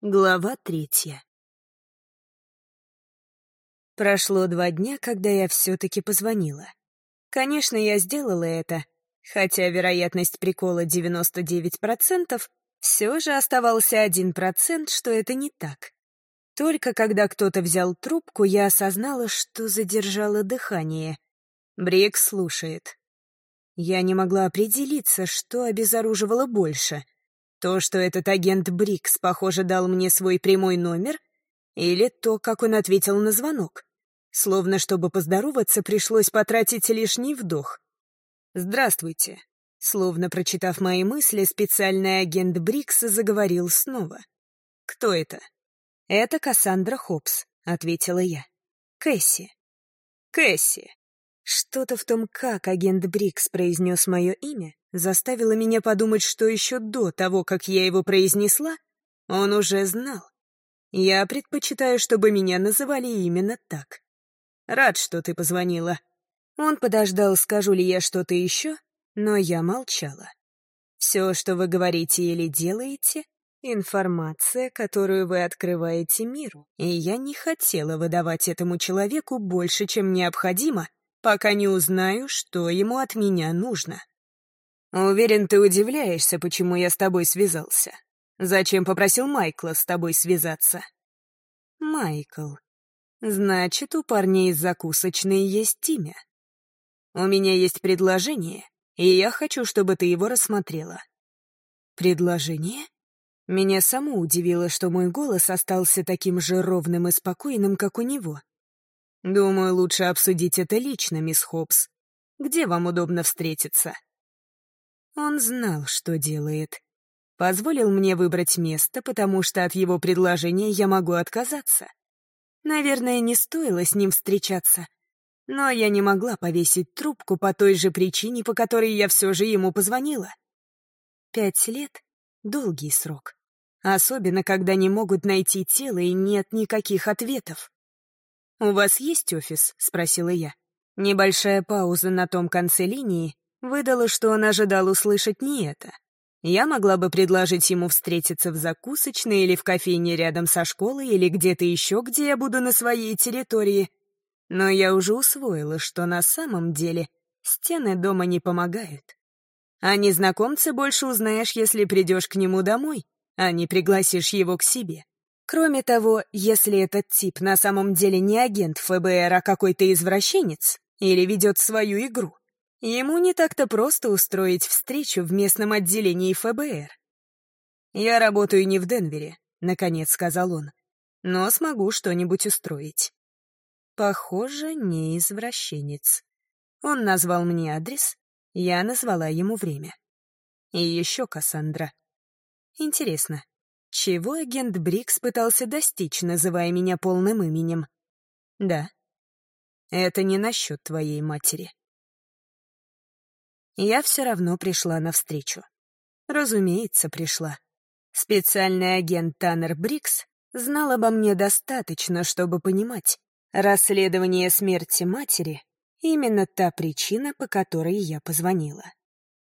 Глава третья. Прошло два дня, когда я все-таки позвонила. Конечно, я сделала это, хотя вероятность прикола 99%, все же оставался 1%, что это не так. Только когда кто-то взял трубку, я осознала, что задержала дыхание. Брик слушает. Я не могла определиться, что обезоруживало больше — то, что этот агент Бриггс, похоже, дал мне свой прямой номер, или то, как он ответил на звонок. Словно, чтобы поздороваться, пришлось потратить лишний вдох. «Здравствуйте». Словно прочитав мои мысли, специальный агент Бриггс заговорил снова. «Кто это?» «Это Кассандра Хоббс», — ответила я. «Кэсси». «Кэсси». Что-то в том, как агент Бриггс произнес мое имя, заставило меня подумать, что еще до того, как я его произнесла, он уже знал. Я предпочитаю, чтобы меня называли именно так. Рад, что ты позвонила. Он подождал, скажу ли я что-то еще, но я молчала. Все, что вы говорите или делаете, информация, которую вы открываете миру, и я не хотела выдавать этому человеку больше, чем необходимо, пока не узнаю, что ему от меня нужно. Уверен, ты удивляешься, почему я с тобой связался. Зачем попросил Майкла с тобой связаться? Майкл. Значит, у парней из закусочной есть имя. У меня есть предложение, и я хочу, чтобы ты его рассмотрела. Предложение? Меня само удивило, что мой голос остался таким же ровным и спокойным, как у него. Думаю, лучше обсудить это лично, мисс Хопс. Где вам удобно встретиться? Он знал, что делает. Позволил мне выбрать место, потому что от его предложения я могу отказаться. Наверное, не стоило с ним встречаться. Но я не могла повесить трубку по той же причине, по которой я все же ему позвонила. Пять лет — долгий срок. Особенно, когда не могут найти тело и нет никаких ответов. «У вас есть офис?» — спросила я. Небольшая пауза на том конце линии, Выдало, что он ожидал услышать не это. Я могла бы предложить ему встретиться в закусочной или в кофейне рядом со школой или где-то еще, где я буду на своей территории. Но я уже усвоила, что на самом деле стены дома не помогают. А незнакомца больше узнаешь, если придешь к нему домой, а не пригласишь его к себе. Кроме того, если этот тип на самом деле не агент ФБР, а какой-то извращенец, или ведет свою игру, Ему не так-то просто устроить встречу в местном отделении ФБР. «Я работаю не в Денвере», — наконец сказал он, «но смогу что-нибудь устроить». Похоже, не извращенец. Он назвал мне адрес, я назвала ему время. И еще Кассандра. Интересно, чего агент Брикс пытался достичь, называя меня полным именем? Да. Это не насчет твоей матери я все равно пришла навстречу. Разумеется, пришла. Специальный агент Таннер Брикс знал обо мне достаточно, чтобы понимать, расследование смерти матери — именно та причина, по которой я позвонила.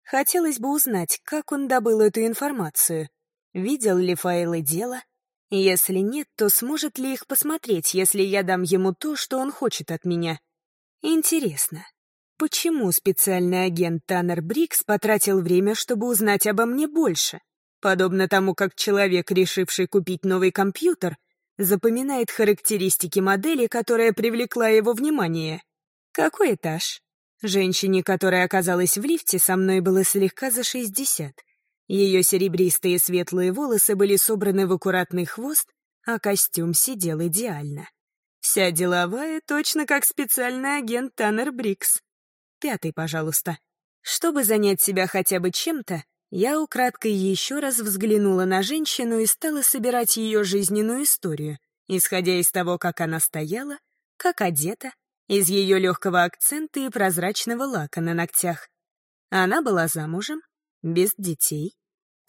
Хотелось бы узнать, как он добыл эту информацию, видел ли файлы дела, если нет, то сможет ли их посмотреть, если я дам ему то, что он хочет от меня. Интересно, Почему специальный агент Таннер Брикс потратил время, чтобы узнать обо мне больше? Подобно тому, как человек, решивший купить новый компьютер, запоминает характеристики модели, которая привлекла его внимание. Какой этаж? Женщине, которая оказалась в лифте, со мной было слегка за 60. Ее серебристые светлые волосы были собраны в аккуратный хвост, а костюм сидел идеально. Вся деловая, точно как специальный агент Таннер Брикс. Пятый, пожалуйста. Чтобы занять себя хотя бы чем-то, я украдкой еще раз взглянула на женщину и стала собирать ее жизненную историю, исходя из того, как она стояла, как одета, из ее легкого акцента и прозрачного лака на ногтях. Она была замужем, без детей.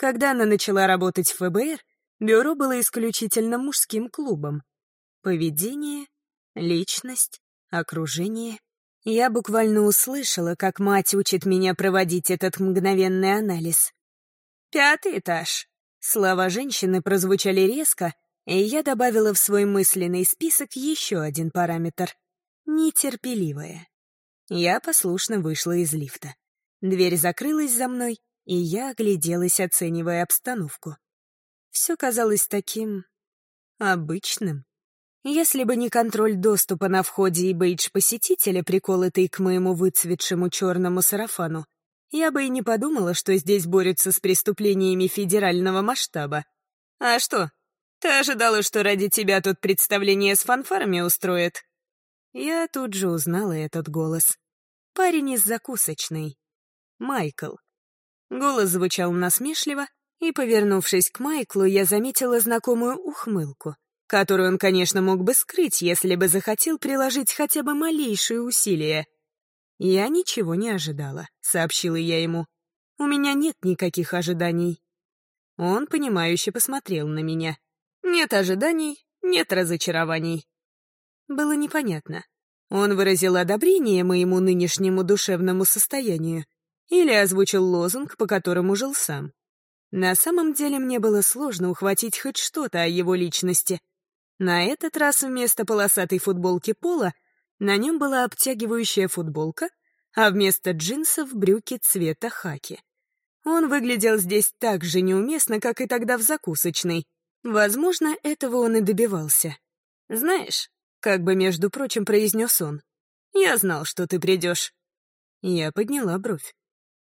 Когда она начала работать в ФБР, бюро было исключительно мужским клубом. Поведение, личность, окружение — я буквально услышала, как мать учит меня проводить этот мгновенный анализ. «Пятый этаж. Слова женщины прозвучали резко, и я добавила в свой мысленный список еще один параметр — нетерпеливая. Я послушно вышла из лифта. Дверь закрылась за мной, и я огляделась, оценивая обстановку. Все казалось таким... обычным. Если бы не контроль доступа на входе и бейдж посетителя, приколотый к моему выцветшему черному сарафану, я бы и не подумала, что здесь борются с преступлениями федерального масштаба. А что, ты ожидала, что ради тебя тут представление с фанфарами устроят? Я тут же узнала этот голос. Парень из закусочной. Майкл. Голос звучал насмешливо, и, повернувшись к Майклу, я заметила знакомую ухмылку, которую он, конечно, мог бы скрыть, если бы захотел приложить хотя бы малейшие усилия. «Я ничего не ожидала», — сообщила я ему. «У меня нет никаких ожиданий». Он, понимающе посмотрел на меня. «Нет ожиданий, нет разочарований». Было непонятно. Он выразил одобрение моему нынешнему душевному состоянию или озвучил лозунг, по которому жил сам. На самом деле мне было сложно ухватить хоть что-то о его личности. На этот раз вместо полосатой футболки пола на нем была обтягивающая футболка, а вместо джинсов — брюки цвета хаки. Он выглядел здесь так же неуместно, как и тогда в закусочной. Возможно, этого он и добивался. «Знаешь», — как бы, между прочим, произнес он, — «я знал, что ты придешь». Я подняла бровь.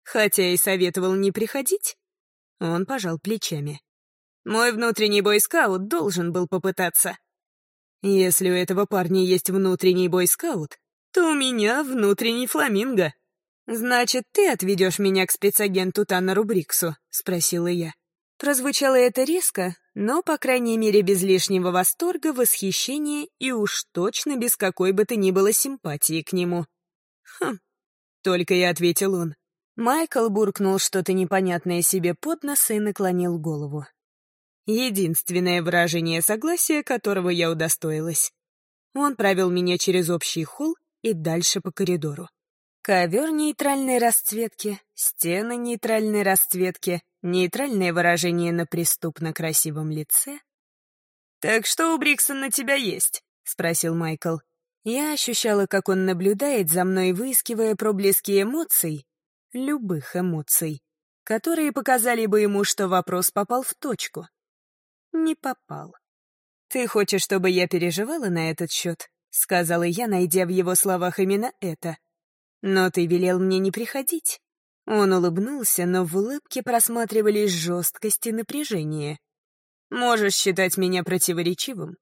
Хотя и советовал не приходить. Он пожал плечами. Мой внутренний бойскаут должен был попытаться. Если у этого парня есть внутренний бойскаут, то у меня внутренний фламинго. «Значит, ты отведешь меня к спецагенту Таннеру Бриксу?» — спросила я. Прозвучало это резко, но, по крайней мере, без лишнего восторга, восхищения и уж точно без какой бы то ни было симпатии к нему. «Хм», — только и ответил он. Майкл буркнул что-то непонятное себе под нос и наклонил голову. Единственное выражение согласия, которого я удостоилась. Он провел меня через общий холл и дальше по коридору. Ковер нейтральной расцветки, стены нейтральной расцветки, нейтральное выражение на преступно красивом лице. «Так что у Бриксон на тебя есть?» — спросил Майкл. Я ощущала, как он наблюдает за мной, выискивая проблески эмоций, любых эмоций, которые показали бы ему, что вопрос попал в точку не попал. «Ты хочешь, чтобы я переживала на этот счет?» — сказала я, найдя в его словах именно это. «Но ты велел мне не приходить». Он улыбнулся, но в улыбке просматривались жесткость и напряжение. «Можешь считать меня противоречивым?»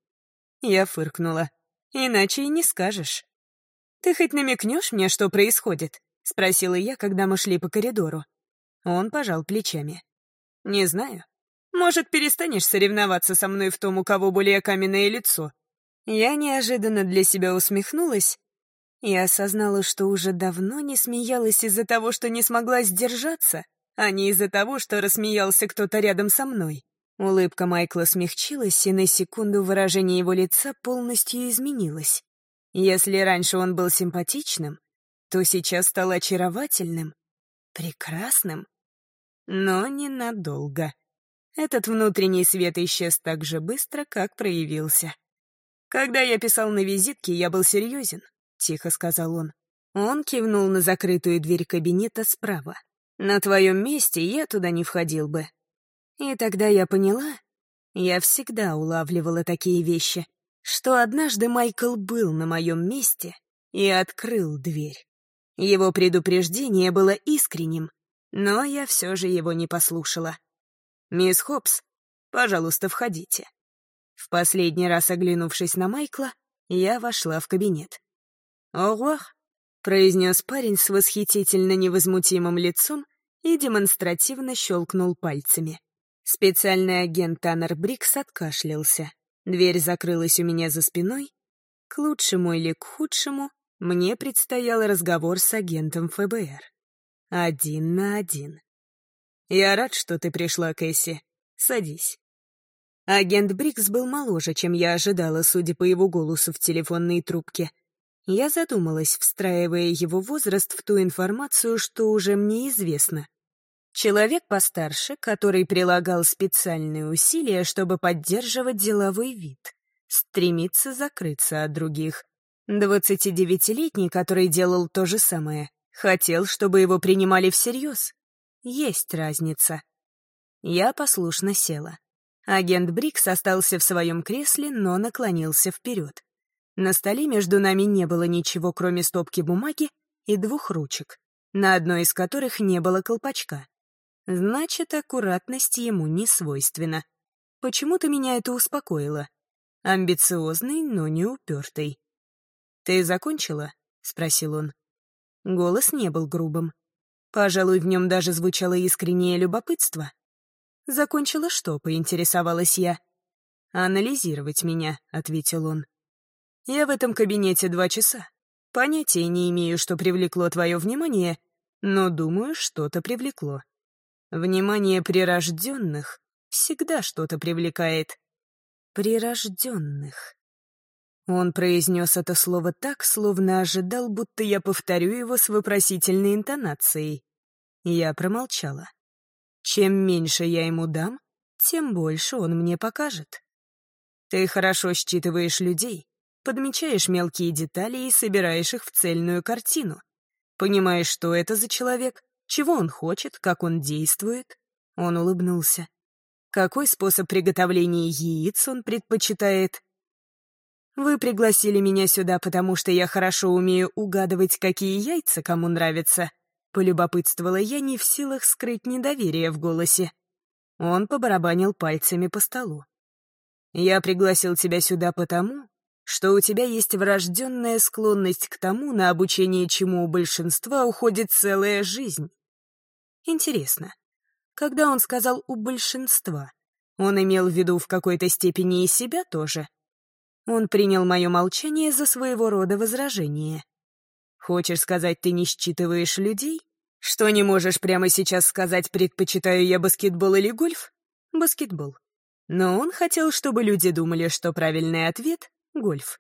Я фыркнула. «Иначе и не скажешь». «Ты хоть намекнешь мне, что происходит?» — спросила я, когда мы шли по коридору. Он пожал плечами. «Не знаю. Может, перестанешь соревноваться со мной в том, у кого более каменное лицо?» Я неожиданно для себя усмехнулась и осознала, что уже давно не смеялась из-за того, что не смогла сдержаться, а не из-за того, что рассмеялся кто-то рядом со мной. Улыбка Майкла смягчилась, и на секунду выражение его лица полностью изменилось. Если раньше он был симпатичным, то сейчас стал очаровательным, прекрасным, но ненадолго. Этот внутренний свет исчез так же быстро, как проявился. «Когда я писал на визитке, я был серьезен», — тихо сказал он. Он кивнул на закрытую дверь кабинета справа. «На твоем месте я туда не входил бы». И тогда я поняла, я всегда улавливала такие вещи, что однажды Майкл был на моем месте и открыл дверь. Его предупреждение было искренним, но я все же его не послушала. «Мисс Хопс, пожалуйста, входите». В последний раз оглянувшись на Майкла, я вошла в кабинет. «Ого!» — произнес парень с восхитительно невозмутимым лицом и демонстративно щелкнул пальцами. Специальный агент Таннер Брикс откашлялся. Дверь закрылась у меня за спиной. К лучшему или к худшему мне предстоял разговор с агентом ФБР. Один на один. «Я рад, что ты пришла, Кэсси. Садись». Агент Брикс был моложе, чем я ожидала, судя по его голосу в телефонной трубке. Я задумалась, встраивая его возраст в ту информацию, что уже мне известно. Человек постарше, который прилагал специальные усилия, чтобы поддерживать деловой вид, стремится закрыться от других. 29-летний, который делал то же самое, хотел, чтобы его принимали всерьез. Есть разница. Я послушно села. Агент Брикс остался в своем кресле, но наклонился вперед. На столе между нами не было ничего, кроме стопки бумаги и двух ручек, на одной из которых не было колпачка. Значит, аккуратность ему не свойственна. Почему-то меня это успокоило. Амбициозный, но не упертый. «Ты закончила?» — спросил он. Голос не был грубым. Пожалуй, в нем даже звучало искреннее любопытство. «Закончила что?» — поинтересовалась я. «Анализировать меня», — ответил он. «Я в этом кабинете два часа. Понятия не имею, что привлекло твое внимание, но думаю, что-то привлекло. Внимание прирожденных всегда что-то привлекает. Прирожденных. Он произнес это слово так, словно ожидал, будто я повторю его с вопросительной интонацией. Я промолчала. Чем меньше я ему дам, тем больше он мне покажет. Ты хорошо считываешь людей, подмечаешь мелкие детали и собираешь их в цельную картину. Понимаешь, что это за человек, чего он хочет, как он действует? Он улыбнулся. Какой способ приготовления яиц он предпочитает? Вы пригласили меня сюда, потому что я хорошо умею угадывать, какие яйца кому нравятся. Полюбопытствовала я не в силах скрыть недоверие в голосе. Он побарабанил пальцами по столу. «Я пригласил тебя сюда потому, что у тебя есть врожденная склонность к тому, на обучение чему у большинства уходит целая жизнь. Интересно, когда он сказал «у большинства», он имел в виду в какой-то степени и себя тоже? Он принял мое молчание за своего рода возражение. Хочешь сказать, ты не считываешь людей? Что не можешь прямо сейчас сказать, предпочитаю я баскетбол или гольф? Баскетбол. Но он хотел, чтобы люди думали, что правильный ответ — гольф.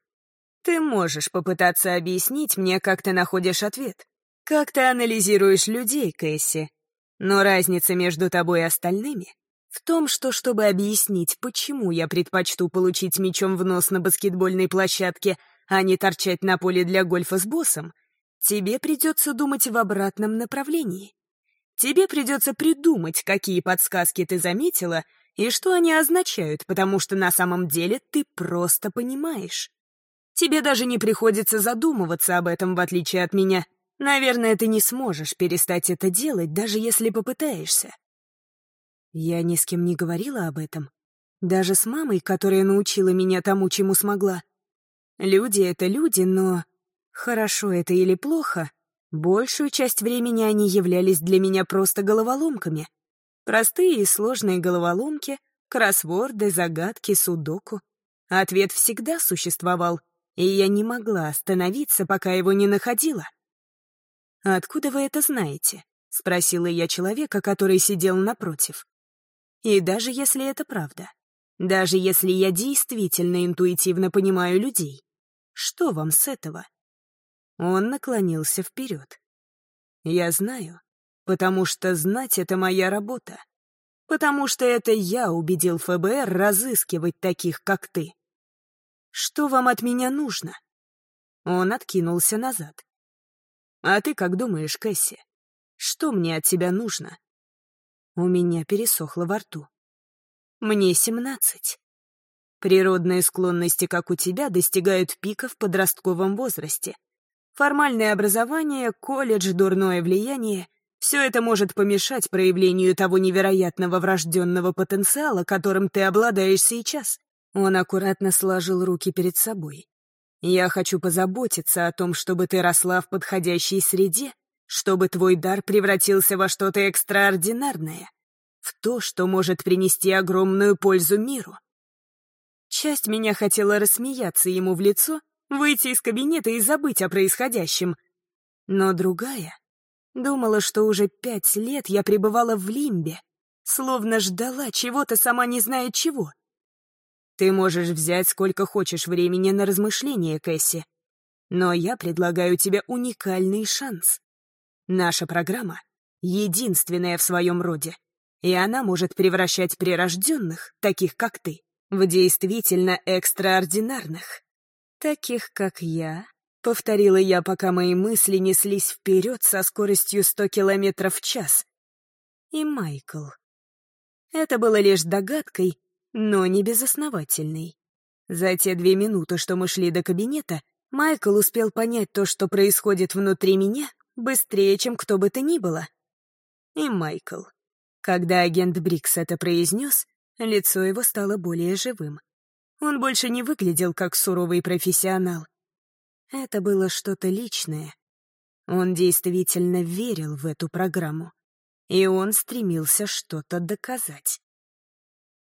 Ты можешь попытаться объяснить мне, как ты находишь ответ. Как ты анализируешь людей, Кэсси. Но разница между тобой и остальными в том, что чтобы объяснить, почему я предпочту получить мячом в нос на баскетбольной площадке, а не торчать на поле для гольфа с боссом, тебе придется думать в обратном направлении. Тебе придется придумать, какие подсказки ты заметила и что они означают, потому что на самом деле ты просто понимаешь. Тебе даже не приходится задумываться об этом, в отличие от меня. Наверное, ты не сможешь перестать это делать, даже если попытаешься. Я ни с кем не говорила об этом. Даже с мамой, которая научила меня тому, чему смогла. Люди — это люди, но... Хорошо это или плохо, большую часть времени они являлись для меня просто головоломками. Простые и сложные головоломки, кроссворды, загадки, судоку. Ответ всегда существовал, и я не могла остановиться, пока его не находила. «Откуда вы это знаете?» — спросила я человека, который сидел напротив. И даже если это правда, даже если я действительно интуитивно понимаю людей, что вам с этого? Он наклонился вперед. Я знаю, потому что знать — это моя работа. Потому что это я убедил ФБР разыскивать таких, как ты. Что вам от меня нужно? Он откинулся назад. А ты как думаешь, Кэсси? Что мне от тебя нужно? У меня пересохло во рту. Мне семнадцать. Природные склонности, как у тебя, достигают пика в подростковом возрасте. Формальное образование, колледж, дурное влияние — все это может помешать проявлению того невероятного врожденного потенциала, которым ты обладаешь сейчас. Он аккуратно сложил руки перед собой. Я хочу позаботиться о том, чтобы ты росла в подходящей среде, чтобы твой дар превратился во что-то экстраординарное, в то, что может принести огромную пользу миру. Часть меня хотела рассмеяться ему в лицо, выйти из кабинета и забыть о происходящем. Но другая думала, что уже пять лет я пребывала в лимбе, словно ждала чего-то сама не зная чего. Ты можешь взять сколько хочешь времени на размышления, Кэсси. Но я предлагаю тебе уникальный шанс. Наша программа — единственная в своем роде. И она может превращать прирожденных, таких как ты, в действительно экстраординарных. Таких, как я, повторила я, пока мои мысли неслись вперед со скоростью 100 километров в час. И Майкл. Это было лишь догадкой, но не безосновательной. За те две минуты, что мы шли до кабинета, Майкл успел понять то, что происходит внутри меня, быстрее, чем кто бы то ни было. И Майкл. Когда агент Брикс это произнес, лицо его стало более живым. Он больше не выглядел как суровый профессионал. Это было что-то личное. Он действительно верил в эту программу. И он стремился что-то доказать.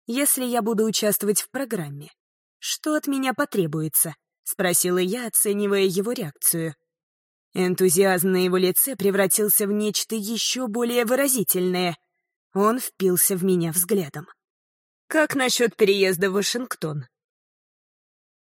Если я буду участвовать в программе, что от меня потребуется? Спросила я, оценивая его реакцию. Энтузиазм на его лице превратился в нечто еще более выразительное. Он впился в меня взглядом. «Как насчет переезда в Вашингтон?»